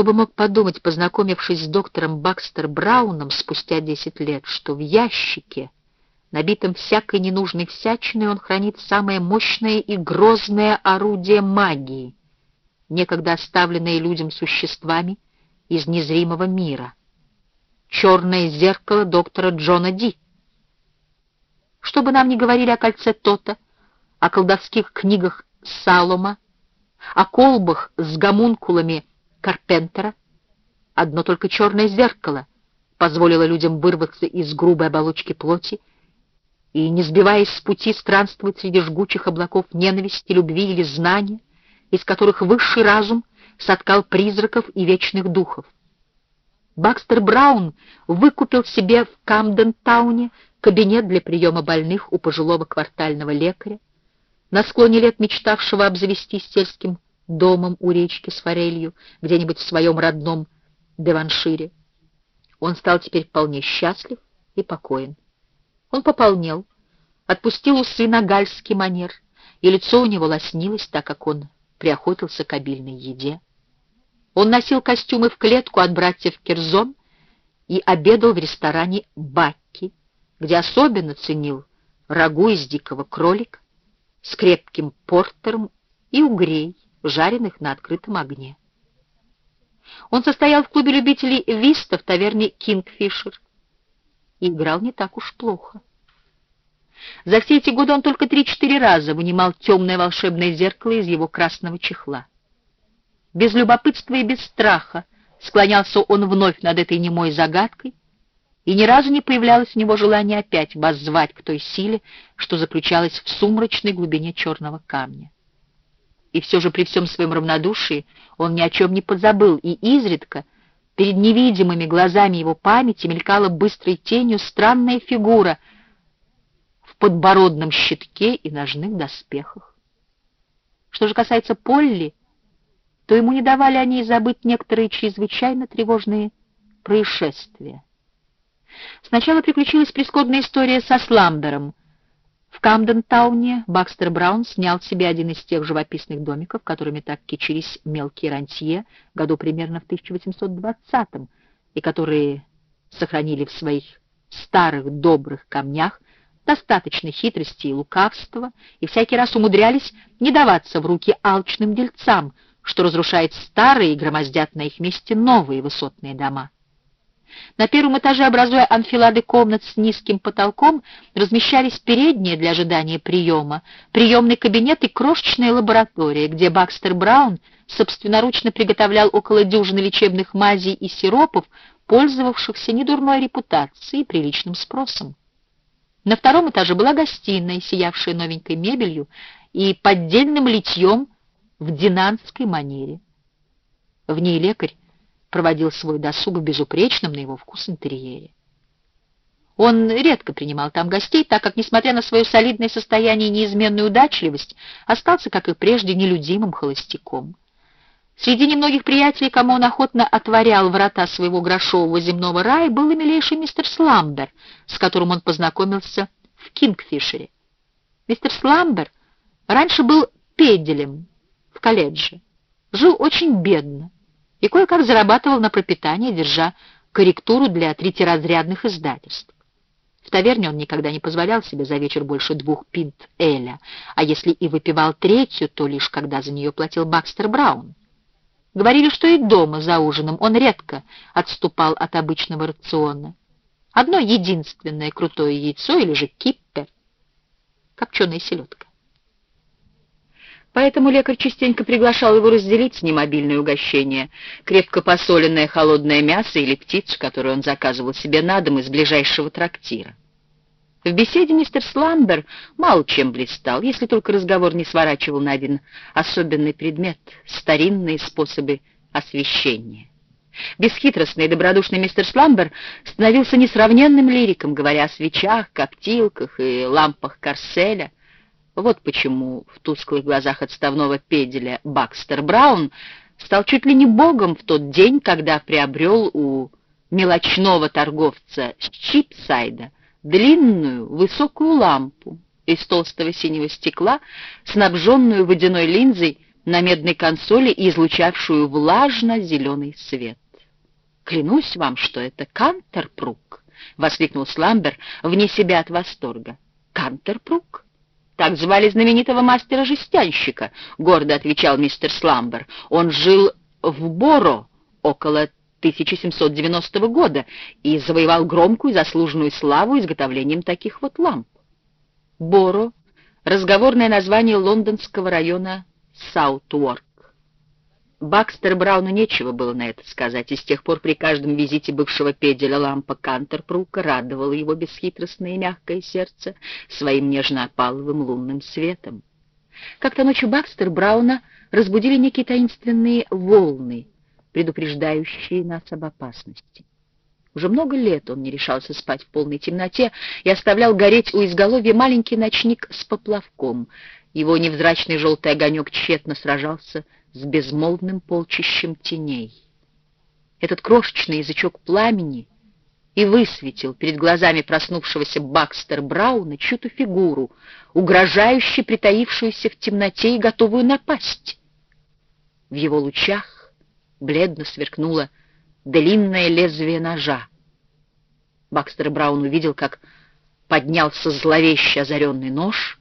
Кто бы мог подумать, познакомившись с доктором Бакстер Брауном спустя десять лет, что в ящике, набитом всякой ненужной всячиной, он хранит самое мощное и грозное орудие магии, некогда оставленное людям существами из незримого мира. Черное зеркало доктора Джона Ди. Что бы нам ни говорили о кольце Тота, о колдовских книгах Салома, о колбах с гомункулами Карпентера. Одно только черное зеркало позволило людям вырваться из грубой оболочки плоти и, не сбиваясь с пути, странствовать среди жгучих облаков ненависти, любви или знания, из которых высший разум соткал призраков и вечных духов. Бакстер Браун выкупил себе в Камден-тауне кабинет для приема больных у пожилого квартального лекаря, на склоне лет мечтавшего обзавестись сельским домом у речки с форелью, где-нибудь в своем родном Деваншире. Он стал теперь вполне счастлив и покоен. Он пополнел, отпустил усы на гальский манер, и лицо у него лоснилось, так как он приохотился к обильной еде. Он носил костюмы в клетку от братьев Керзон и обедал в ресторане «Бакки», где особенно ценил рагу из дикого кролика с крепким портером и угрей, жареных на открытом огне. Он состоял в клубе любителей виста в таверне «Кингфишер» и играл не так уж плохо. За все эти годы он только три-четыре раза вынимал темное волшебное зеркало из его красного чехла. Без любопытства и без страха склонялся он вновь над этой немой загадкой, и ни разу не появлялось у него желания опять воззвать к той силе, что заключалась в сумрачной глубине черного камня. И все же при всем своем равнодушии он ни о чем не позабыл, и изредка перед невидимыми глазами его памяти мелькала быстрой тенью странная фигура в подбородном щитке и ножных доспехах. Что же касается Полли, то ему не давали о ней забыть некоторые чрезвычайно тревожные происшествия. Сначала приключилась прискорбная история со Сламбером — в Камден-тауне Бакстер Браун снял себе один из тех живописных домиков, которыми так кичились мелкие рантье году примерно в 1820-м, и которые сохранили в своих старых добрых камнях достаточно хитрости и лукавства, и всякий раз умудрялись не даваться в руки алчным дельцам, что разрушает старые и громоздят на их месте новые высотные дома. На первом этаже, образуя анфилады комнат с низким потолком, размещались передние для ожидания приема, приемный кабинет и крошечная лаборатория, где Бакстер Браун собственноручно приготовлял около дюжины лечебных мазей и сиропов, пользовавшихся недурной репутацией и приличным спросом. На втором этаже была гостиная, сиявшая новенькой мебелью и поддельным литьем в динанской манере. В ней лекарь проводил свой досуг в безупречном на его вкус интерьере. Он редко принимал там гостей, так как, несмотря на свое солидное состояние и неизменную удачливость, остался, как и прежде, нелюдимым холостяком. Среди немногих приятелей, кому он охотно отворял врата своего грошового земного рая, был и милейший мистер Сламбер, с которым он познакомился в Кингфишере. Мистер Сламбер раньше был педелем в колледже, жил очень бедно, и кое-как зарабатывал на пропитание, держа корректуру для третьеразрядных издательств. В таверне он никогда не позволял себе за вечер больше двух пинт эля, а если и выпивал третью, то лишь когда за нее платил Бакстер Браун. Говорили, что и дома за ужином он редко отступал от обычного рациона. Одно единственное крутое яйцо или же киппер, копченая селедка. Поэтому лекарь частенько приглашал его разделить с ним обильное угощение, крепко посоленное холодное мясо или птицу, которую он заказывал себе на дом из ближайшего трактира. В беседе мистер Сламбер мало чем блистал, если только разговор не сворачивал на один особенный предмет — старинные способы освещения. Бесхитростный и добродушный мистер Сламбер становился несравненным лириком, говоря о свечах, коптилках и лампах Карселя — вот почему в тусклых глазах отставного педеля Бакстер Браун стал чуть ли не богом в тот день, когда приобрел у мелочного торговца с Чипсайда длинную высокую лампу из толстого синего стекла, снабженную водяной линзой на медной консоли и излучавшую влажно-зеленый свет. «Клянусь вам, что это Кантерпрук!» — воскликнул Сламбер вне себя от восторга. «Кантерпрук?» «Так звали знаменитого мастера-жестянщика», — гордо отвечал мистер Сламбер. «Он жил в Боро около 1790 года и завоевал громкую заслуженную славу изготовлением таких вот ламп. Боро — разговорное название лондонского района Саутворк. Бакстер Брауну нечего было на это сказать, и с тех пор при каждом визите бывшего педеля лампа Кантерпрука радовала его бесхитростное и мягкое сердце своим нежно-опаловым лунным светом. Как-то ночью Бакстер Брауна разбудили некие таинственные волны, предупреждающие нас об опасности. Уже много лет он не решался спать в полной темноте и оставлял гореть у изголовья маленький ночник с поплавком. Его невзрачный желтый огонек тщетно сражался с безмолвным полчищем теней. Этот крошечный язычок пламени и высветил перед глазами проснувшегося Бакстер Брауна чью-то фигуру, угрожающе притаившуюся в темноте и готовую напасть. В его лучах бледно сверкнуло длинное лезвие ножа. Бакстер Браун увидел, как поднялся зловеще озаренный нож,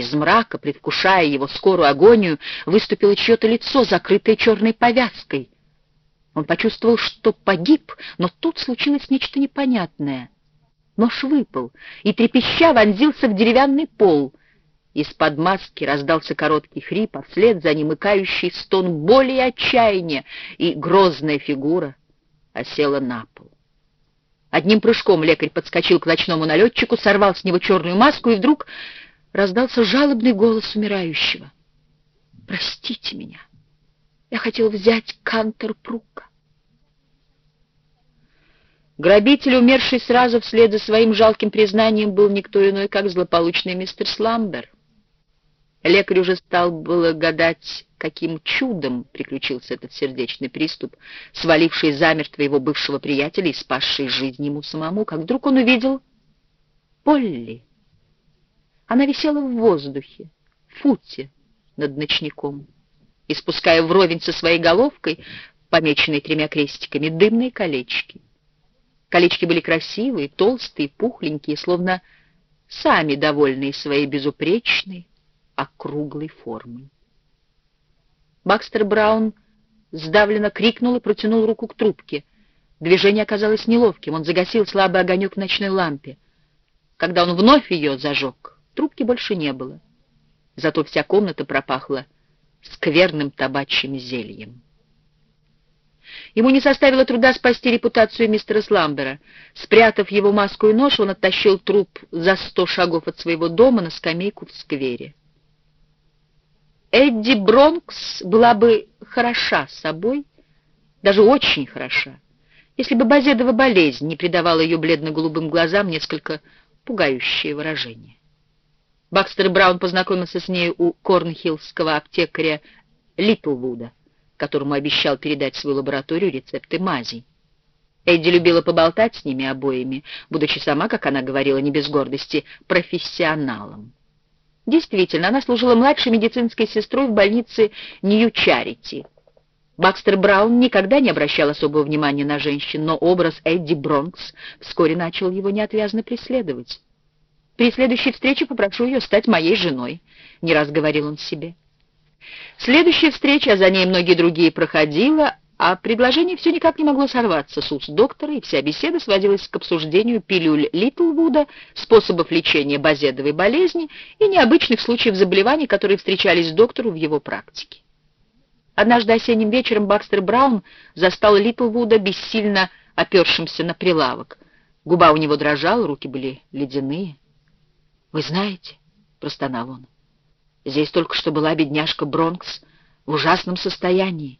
из мрака, предвкушая его скорую агонию, выступило чье-то лицо, закрытое черной повязкой. Он почувствовал, что погиб, но тут случилось нечто непонятное. Нож выпал и, трепеща, вонзился в деревянный пол — из-под маски раздался короткий хрип, а вслед за ним икающий стон боли и отчаяния, и грозная фигура осела на пол. Одним прыжком лекарь подскочил к ночному налетчику, сорвал с него черную маску, и вдруг раздался жалобный голос умирающего. «Простите меня, я хотел взять кантер Прука». Грабитель, умерший сразу вслед за своим жалким признанием, был никто иной, как злополучный мистер Сламбер. Лекарь уже стал было гадать, каким чудом приключился этот сердечный приступ, сваливший замертво его бывшего приятеля и спасший жизнь ему самому, как вдруг он увидел Полли. Она висела в воздухе, в футе над ночником, испуская вровень со своей головкой, помеченной тремя крестиками, дымные колечки. Колечки были красивые, толстые, пухленькие, словно сами довольные своей безупречной, округлой формы. Бакстер Браун сдавленно крикнул и протянул руку к трубке. Движение оказалось неловким, он загасил слабый огонек в ночной лампе. Когда он вновь ее зажег, трубки больше не было. Зато вся комната пропахла скверным табачьим зельем. Ему не составило труда спасти репутацию мистера Сламбера. Спрятав его маску и нож, он оттащил труп за сто шагов от своего дома на скамейку в сквере. Эдди Бронкс была бы хороша собой, даже очень хороша, если бы базедова болезнь не придавала ее бледно-голубым глазам несколько пугающее выражение. Бакстер Браун познакомился с ней у корнхиллского аптекаря Литлвуда, которому обещал передать свою лабораторию рецепты мазей. Эдди любила поболтать с ними обоими, будучи сама, как она говорила не без гордости, профессионалом. Действительно, она служила младшей медицинской сестрой в больнице Нью-Чарити. Бакстер Браун никогда не обращал особого внимания на женщин, но образ Эдди Бронкс вскоре начал его неотвязно преследовать. «При следующей встрече попрошу ее стать моей женой», — не раз говорил он себе. Следующая встреча, а за ней многие другие, проходила, а предложение все никак не могло сорваться с уст доктора, и вся беседа сводилась к обсуждению пилюль Литлвуда, способов лечения базедовой болезни и необычных случаев заболеваний, которые встречались доктору в его практике. Однажды осенним вечером Бакстер Браун застал Литлвуда бессильно опершимся на прилавок. Губа у него дрожала, руки были ледяные. «Вы знаете», — простонал он, — «здесь только что была бедняжка Бронкс в ужасном состоянии.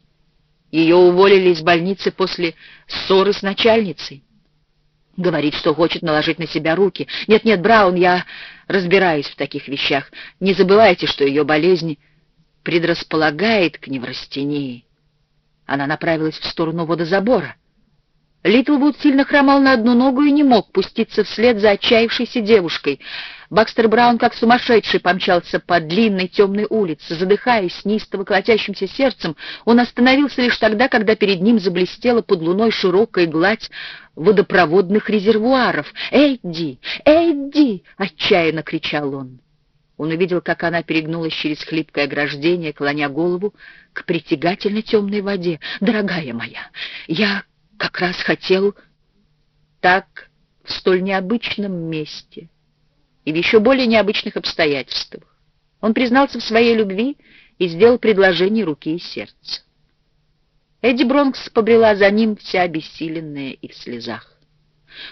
Ее уволили из больницы после ссоры с начальницей. Говорит, что хочет наложить на себя руки. Нет-нет, Браун, я разбираюсь в таких вещах. Не забывайте, что ее болезнь предрасполагает к неврастении. Она направилась в сторону водозабора. Литлвуд сильно хромал на одну ногу и не мог пуститься вслед за отчаявшейся девушкой. Бакстер Браун, как сумасшедший, помчался по длинной темной улице. Задыхаясь, неистово колотящимся сердцем, он остановился лишь тогда, когда перед ним заблестела под луной широкая гладь водопроводных резервуаров. «Эдди! Эдди!» — отчаянно кричал он. Он увидел, как она перегнулась через хлипкое ограждение, клоня голову к притягательно темной воде. «Дорогая моя, я как раз хотел так в столь необычном месте и в еще более необычных обстоятельствах. Он признался в своей любви и сделал предложение руки и сердца. Эдди Бронкс побрела за ним, вся обессиленная и в слезах.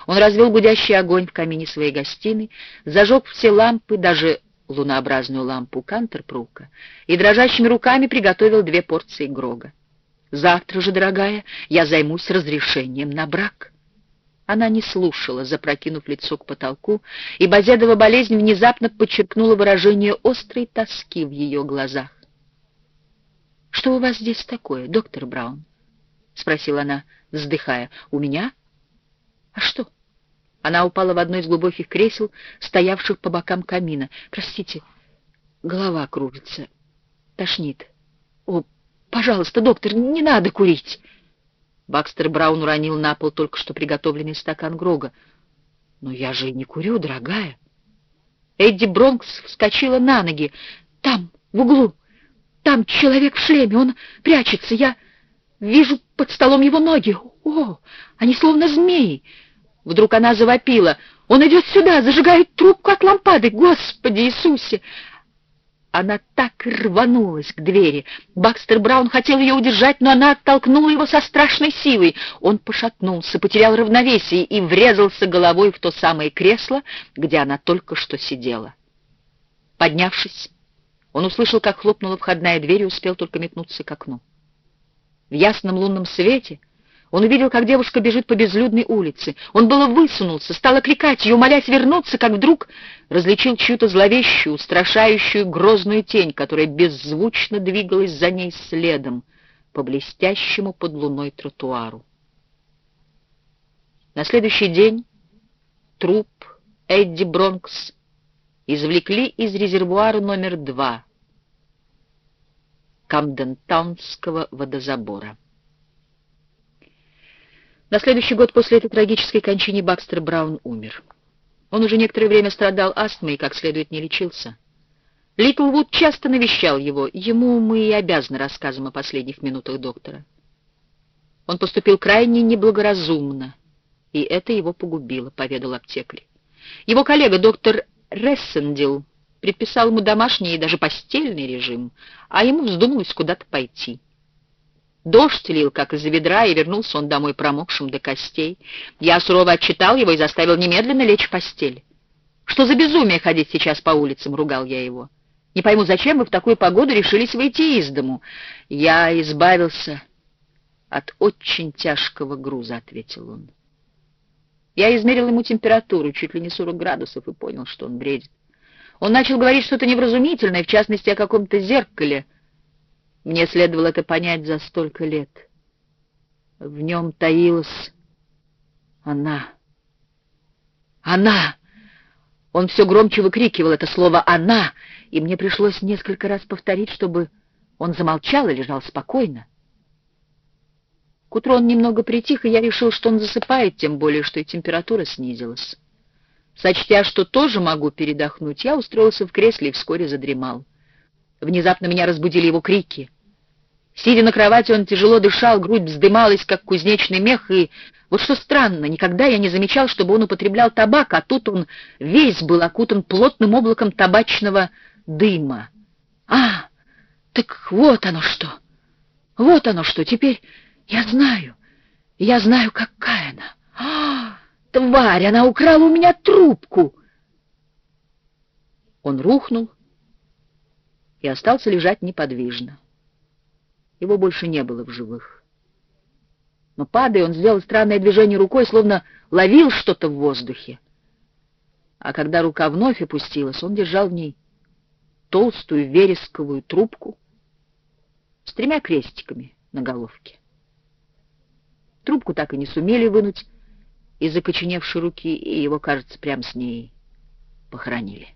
Он развел гудящий огонь в камине своей гостиной, зажег все лампы, даже лунообразную лампу Кантерпрука, и дрожащими руками приготовил две порции Грога. «Завтра же, дорогая, я займусь разрешением на брак». Она не слушала, запрокинув лицо к потолку, и базедова болезнь внезапно подчеркнула выражение острой тоски в ее глазах. «Что у вас здесь такое, доктор Браун?» — спросила она, вздыхая. «У меня? А что?» Она упала в одно из глубоких кресел, стоявших по бокам камина. «Простите, голова кружится. Тошнит. О, пожалуйста, доктор, не надо курить!» Бакстер Браун уронил на пол только что приготовленный стакан Грога. «Но я же не курю, дорогая!» Эдди Бронкс вскочила на ноги. «Там, в углу, там человек в шлеме, он прячется. Я вижу под столом его ноги. О, они словно змеи!» Вдруг она завопила. «Он идет сюда, зажигает трубку от лампады! Господи Иисусе!» Она так рванулась к двери. Бакстер Браун хотел ее удержать, но она оттолкнула его со страшной силой. Он пошатнулся, потерял равновесие и врезался головой в то самое кресло, где она только что сидела. Поднявшись, он услышал, как хлопнула входная дверь и успел только метнуться к окну. В ясном лунном свете — он увидел, как девушка бежит по безлюдной улице. Он было высунулся, стал окликать ее, умолять вернуться, как вдруг различил чью-то зловещую, устрашающую, грозную тень, которая беззвучно двигалась за ней следом по блестящему под луной тротуару. На следующий день труп Эдди Бронкс извлекли из резервуара номер два Камдентаунского водозабора. На следующий год после этой трагической кончины Бакстер Браун умер. Он уже некоторое время страдал астмой и как следует не лечился. Литлвуд часто навещал его, ему мы и обязаны рассказом о последних минутах доктора. Он поступил крайне неблагоразумно, и это его погубило, поведал аптекарь. Его коллега, доктор Рессендил, предписал ему домашний и даже постельный режим, а ему вздумалось куда-то пойти. Дождь лил, как из ведра, и вернулся он домой промокшим до костей. Я сурово отчитал его и заставил немедленно лечь в постель. «Что за безумие ходить сейчас по улицам?» — ругал я его. «Не пойму, зачем вы в такую погоду решились выйти из дому?» «Я избавился от очень тяжкого груза», — ответил он. Я измерил ему температуру, чуть ли не 40 градусов, и понял, что он бредит. Он начал говорить что-то невразумительное, в частности, о каком-то зеркале — мне следовало это понять за столько лет. В нем таилась она. Она! Он все громче выкрикивал это слово «она», и мне пришлось несколько раз повторить, чтобы он замолчал и лежал спокойно. К утру он немного притих, и я решил, что он засыпает, тем более, что и температура снизилась. Сочтя, что тоже могу передохнуть, я устроился в кресле и вскоре задремал. Внезапно меня разбудили его крики. Сидя на кровати, он тяжело дышал, грудь вздымалась, как кузнечный мех, и, вот что странно, никогда я не замечал, чтобы он употреблял табак, а тут он весь был окутан плотным облаком табачного дыма. А, так вот оно что! Вот оно что! Теперь я знаю, я знаю, какая она. А, тварь, она украла у меня трубку! Он рухнул и остался лежать неподвижно. Его больше не было в живых. Но, падая, он сделал странное движение рукой, словно ловил что-то в воздухе. А когда рука вновь опустилась, он держал в ней толстую вересковую трубку с тремя крестиками на головке. Трубку так и не сумели вынуть из закоченевшей руки, и его, кажется, прямо с ней похоронили.